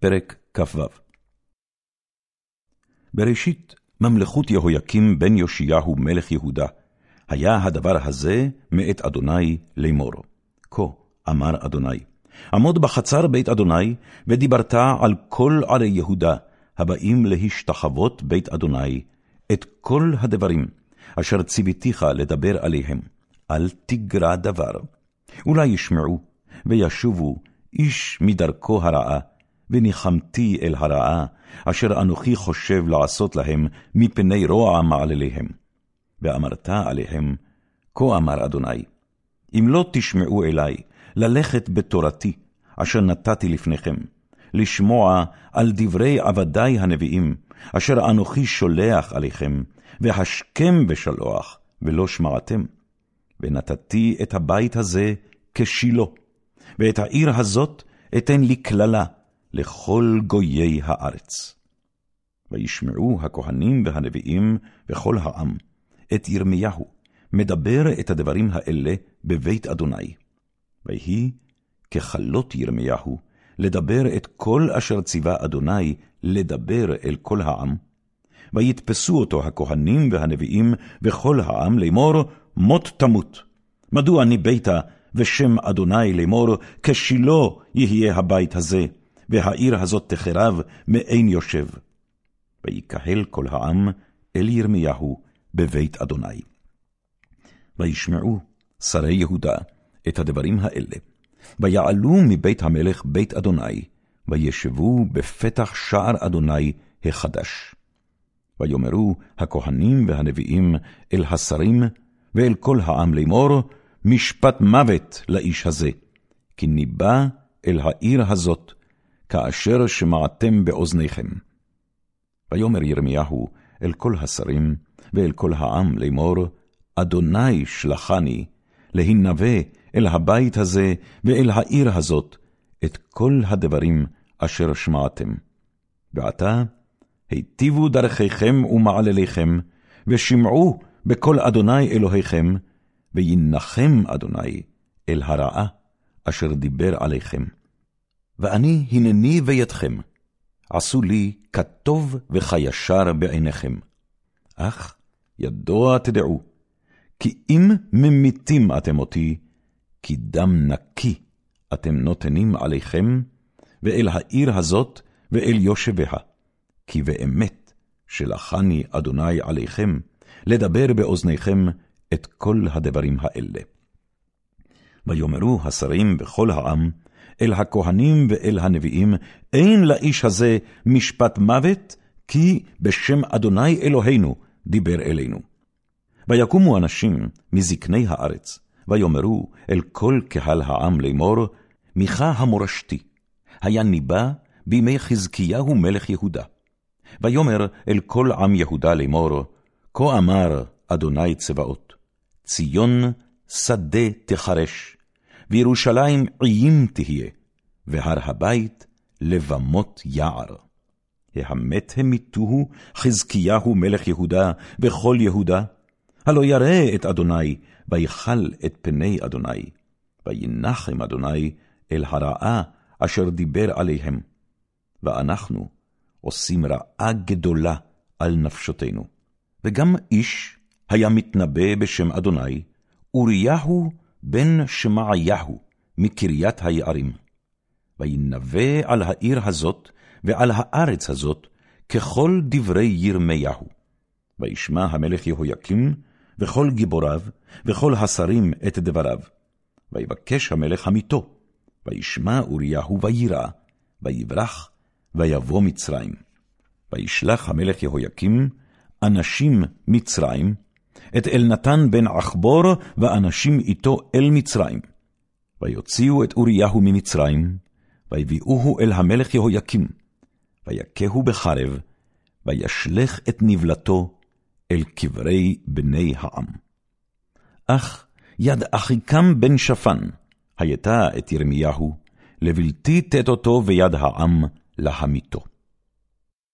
פרק כ"ו בראשית ממלכות יהויקים בן יאשיהו מלך יהודה, היה הדבר הזה מאת אדוני לאמור. כה אמר אדוני, עמוד בחצר בית אדוני, ודיברת על כל ערי יהודה, הבאים להשתחוות בית אדוני, את כל הדברים, אשר ציוויתיך לדבר עליהם, אל תגרע דבר. אולי ישמעו, וישובו איש מדרכו הרעה, וניחמתי אל הרעה, אשר אנוכי חושב לעשות להם מפני רוע מעלליהם. ואמרת עליהם, כה אמר אדוני, אם לא תשמעו אלי, ללכת בתורתי, אשר נתתי לפניכם, לשמוע על דברי עבדי הנביאים, אשר אנוכי שולח עליכם, והשכם בשלוח, ולא שמעתם. ונתתי את הבית הזה כשילה, ואת העיר הזאת אתן לי קללה לכל גויי הארץ. וישמעו הכהנים והנביאים וכל העם את ירמיהו, מדבר את הדברים האלה בבית אדוני. ויהי ככלות ירמיהו, לדבר את כל אשר ציווה אדוני לדבר אל כל העם. ויתפסו אותו הכהנים והנביאים וכל העם לאמור, מות תמות. מדוע ניבאת ושם אדוני לאמור, כשילה יהיה הבית הזה, והעיר הזאת תחרב מאין יושב. ויקהל כל העם אל ירמיהו בבית אדוני. וישמעו שרי יהודה את הדברים האלה, ויעלו מבית המלך בית אדוני, וישבו בפתח שער אדוני החדש. ויאמרו הכהנים והנביאים אל השרים ואל כל העם לאמור, משפט מוות לאיש הזה, כי ניבא אל העיר הזאת, כאשר שמעתם באוזניכם. ויאמר ירמיהו אל כל השרים ואל כל העם לאמור, אדוני שלחני, להנבא אל הבית הזה ואל העיר הזאת את כל הדברים אשר שמעתם. ועתה, היטיבו דרכיכם ומעלליכם, ושמעו בקול אדוני אלוהיכם, וינחם אדוני אל הרעה אשר דיבר עליכם. ואני הנני בידכם, עשו לי כטוב וכישר בעיניכם. אך ידוע תדעו, כי אם ממיתים אתם אותי, כי דם נקי אתם נותנים עליכם, ואל העיר הזאת ואל יושביה, כי באמת שלחני אדוני עליכם, לדבר באוזניכם את כל הדברים האלה. ויאמרו השרים וכל העם, אל הכהנים ואל הנביאים, אין לאיש הזה משפט מוות, כי בשם אדוני אלוהינו דיבר אלינו. ויקומו אנשים מזקני הארץ, ויאמרו אל כל קהל העם לאמור, מיכה המורשתי, היה ניבא בימי חזקיהו מלך יהודה. ויאמר אל כל עם יהודה לאמור, כה אמר אדוני צבאות, ציון שדה תחרש, וירושלים עיים תהיה, והר הבית לבמות יער. ההמת המיתוהו חזקיהו מלך יהודה וכל יהודה, הלא ירא את אדוני, ויכל את פני אדוני, וינחם אדוני אל הרעה אשר דיבר עליהם. ואנחנו עושים רעה גדולה על נפשותנו. וגם איש היה מתנבא בשם אדוני, אוריהו בן שמעיהו מקריית היערים. וינבא על העיר הזאת ועל הארץ הזאת ככל דברי ירמיהו. וישמע המלך יהויקים וכל גיבוריו וכל השרים את דבריו. ויבקש המלך המיתו, וישמע אוריהו וירא, ויברח, ויבוא מצרים. וישלח המלך יהויקים אנשים מצרים, את אלנתן בן עכבור, ואנשים איתו אל מצרים. ויוציאו את אוריהו ממצרים, ויביאוהו אל המלך יהויקים, ויכהו בחרב, וישלך את נבלתו אל קברי בני העם. אך יד אחיקם בן שפן הייתה את ירמיהו, לבלתי תת אותו ויד העם להמיתו.